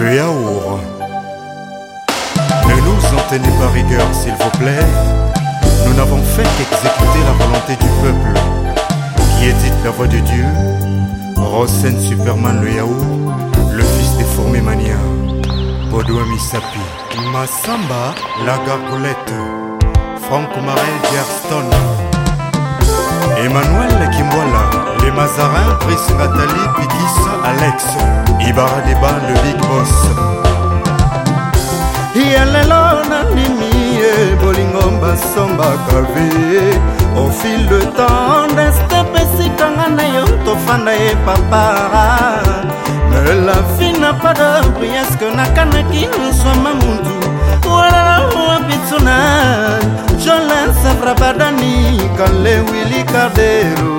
Le yaourt. Ne nous en tenez pas rigueur, s'il vous plaît. Nous n'avons fait qu'exécuter la volonté du peuple, qui édite la voix de Dieu. Rosen Superman le yaourt, le fils des fourmis mania. Bodo, Sapi, Massamba, la gargoulette, Franck Marel Gerston, Emmanuel Kimbola, les Mazarins, Pris, Nathalie, Pigis, Alex. bara des bans le big boss ya lelo nandimi ye eh, bolingo basombaka ve au fil de temps deste pesikanga na yo tofanda ye papa me la fi na pas de prieske nakanaki nswama mundu walalaapitsuna jolan safrabadani kale wili kardero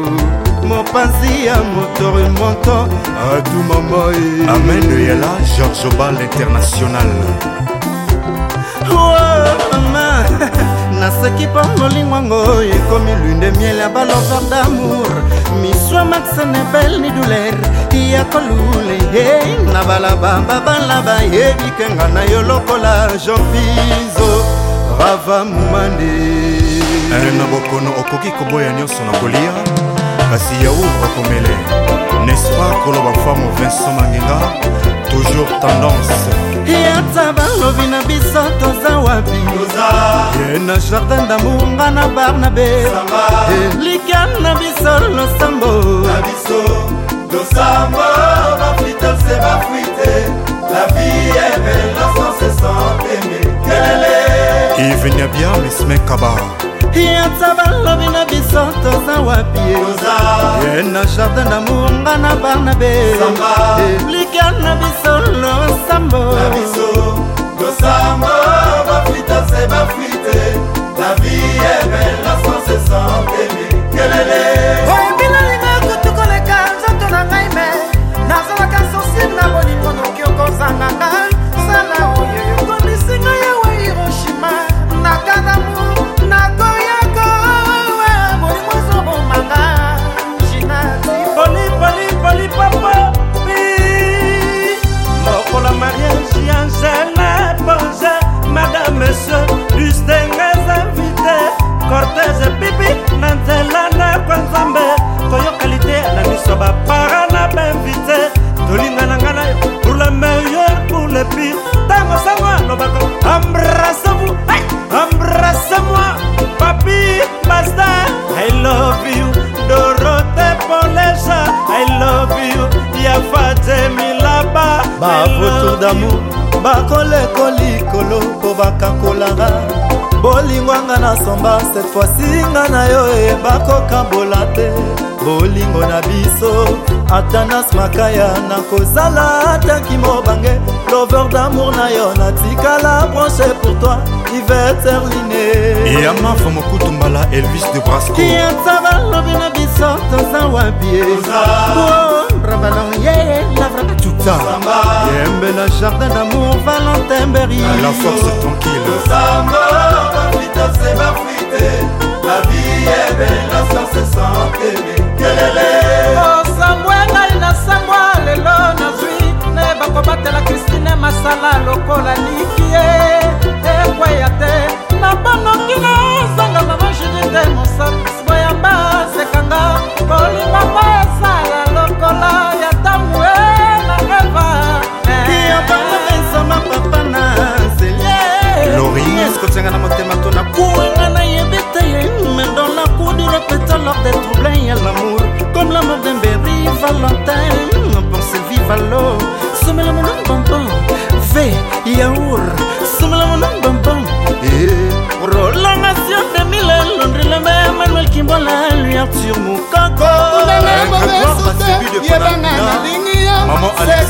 mopanzi ya motor monto atumamai amen yela george obal international mama oh, naseki mpo molingwango ekomi lunde miele ya balover damour miswa maxene bel ni douleur ya kolule ye na balabamba balaba yebikenga na yo lokola jeanpizo rava mumande eh, na bokono okoki koboya nyonso na kolia kasi yaour bakomele n'est-ce pas koloba famo vincent mangenga toujours tendance yata balobi na biso toza wapi ye na jardin damunga na barnabe likan na biso losambo losambo bafrite se bafrite la vie est belle lorsqu'on se sent aimé kelele yvenia bien mesme kabar yata balobi na biso toza wapi ye na jardin damour nga na barnabe lika na biso losambo damu bakoleka likolo mpo bakakolanga bolingwanga nasomba cette fois-ci nga na yo e bakokambola te bolingo na biso atanas makaya nakozala ataki mobange lover d'amour na yo natikala branche pour toi iveterline yamafa mokutumbala elvis de brasco yatava lobi na biso toza wabie rabalon ye lavra batuta yembela jardin d'amour valentemberi la force tranquille La vie est belle, la science est sans aimer. Quelle est oh,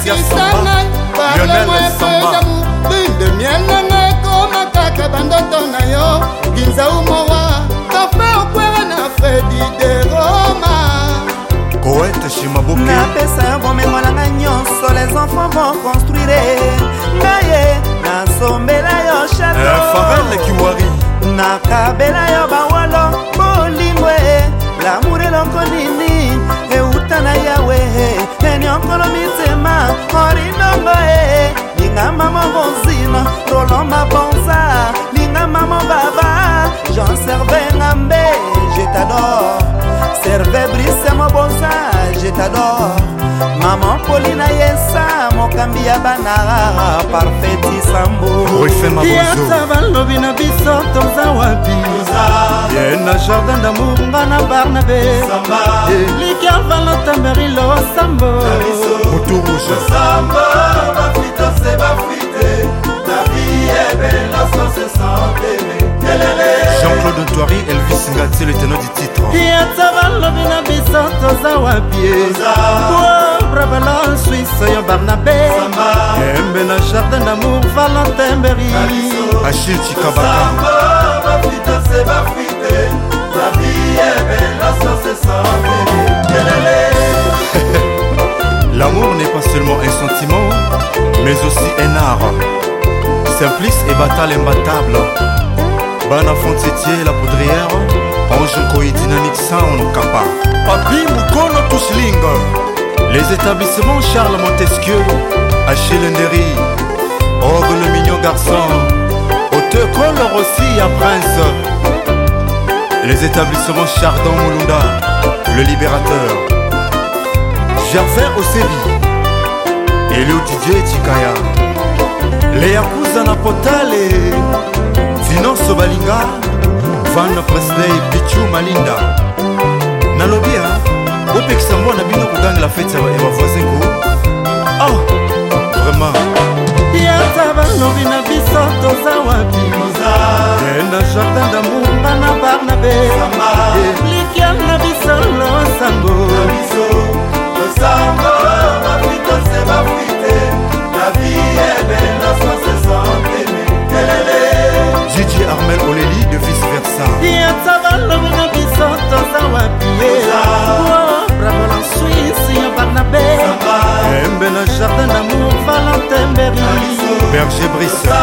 yasana balemo epe damu lindemiel nanga ekoma kaka bandoto na yo ginzau mowa kafe okwera na fredi de roma poete shimabuki napesa bomengo na ngai nyonso les enfants vont construire ngaye nasombela yo chateaufarelekiwari eh, nakabela yo bawalo bolingo e lamour eloko nini euta na yawe enionkolo mit morinongo e linga mama bonzino rolo mabonza linga mama baba jean servengambe je tadore makambi ya banaa parfait isamboyata balobi na biso toza wapi ye na jardin damour nga na barnabe liker valotameri losambo motu rouge jean-claude ntoiri elvis ngati le teno du titre yata balobi na biso toza wapi Bravelon, Suisse, yo Barnabé Kembe na jardin d'amour, Valentin Berry Achille Chikabaka Samba, La vie est belle, la science est sans L'amour n'est pas seulement un sentiment, mais aussi un art. Simplice et batal imbattable. Bana Fontetier, la poudrière, Ange dynamique Dynamic Sound, Kappa. Papi les Touchling. Les établissements Charles Montesquieu, Achille Nderi, Orgue le mignon garçon, Autocolore aussi à Prince. Les établissements Chardon Moulunda, le libérateur, Gervais Ossébi, Elio Didier Tikaya, Léa Kouzana Potale, Finance Balinga, Van Presley Pichu Malinda. Nalobia. Hein? bopekisa mbwa na bino kogangela fete ya bavoisin ko oh vraiment yata balobi na biso toza wapi s'est Brisson.